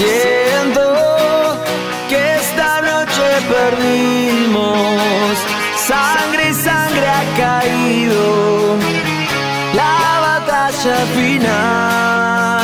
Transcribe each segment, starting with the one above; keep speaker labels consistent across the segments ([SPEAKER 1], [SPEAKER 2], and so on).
[SPEAKER 1] Siento que esta noche perdimos. Sangre y sangre ha caído. La batalla final.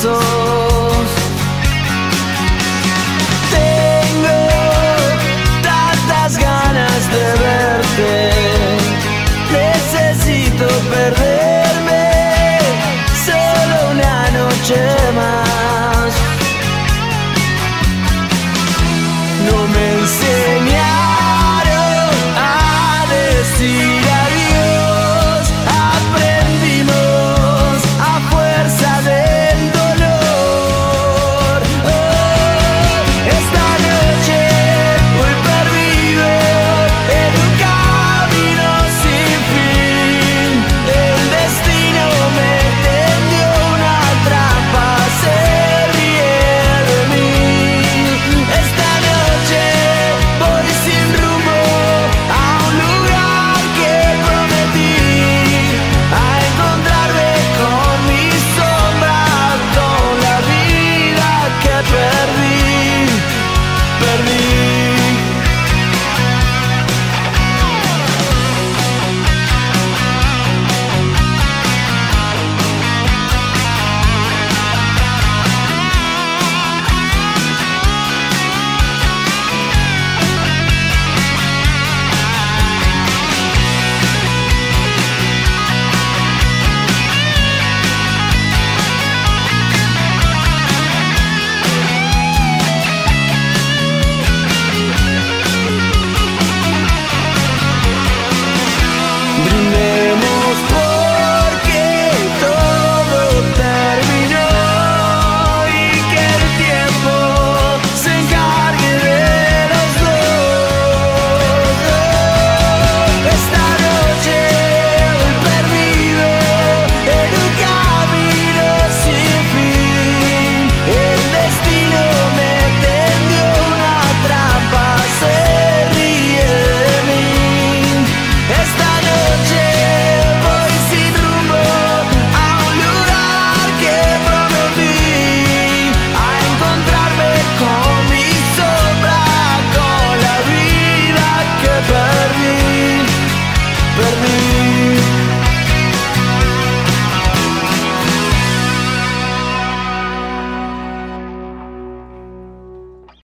[SPEAKER 1] corazón.